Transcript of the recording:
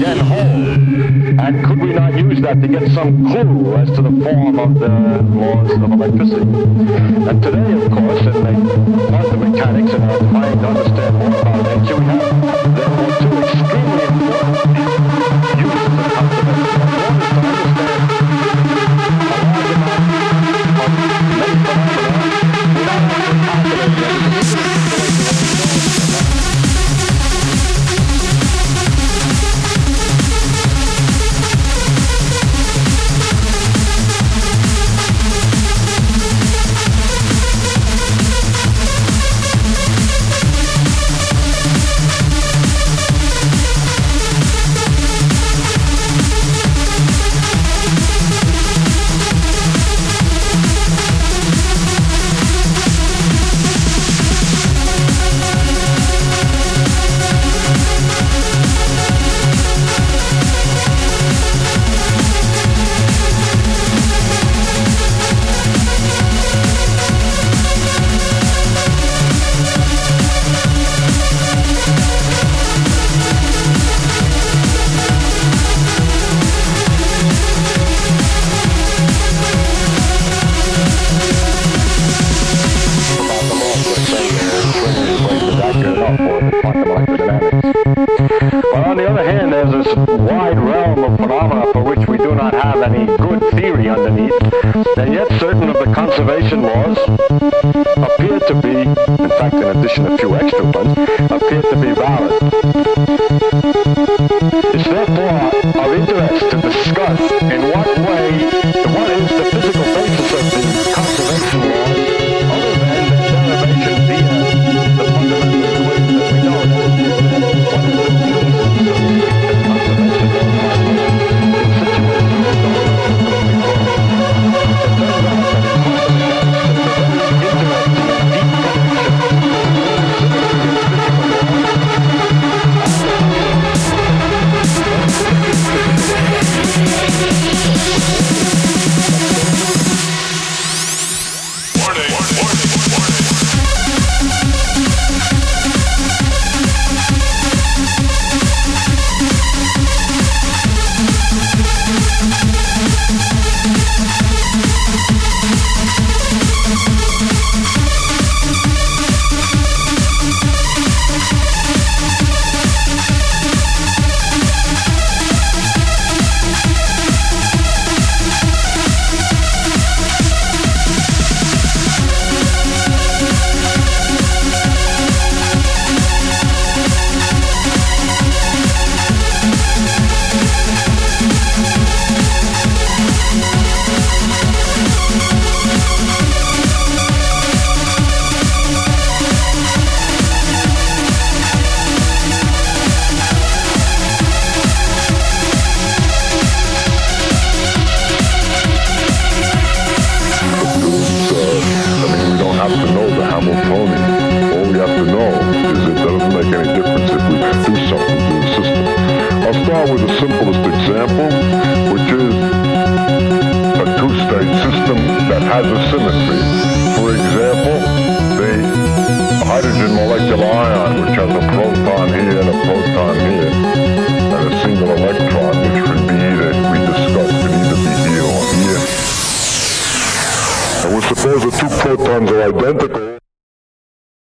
dead home. And could we not use that to get some clue as to the form of the laws of electricity? And today, of course, in the quantum mechanics and our trying to understand more about nature, we have therefore two But on the other hand, there's this wide realm of phenomena for which we do not have any good theory underneath, and yet certain of the conservation laws appear to be, in fact, in addition a few extra ones, appear to be valid. Start with the simplest example, which is a two-state system that has a symmetry. For example, the hydrogen molecular ion, which has a proton here and a proton here, and a single electron, which could be either, we discussed, could either be here or here. And we suppose the two protons are identical.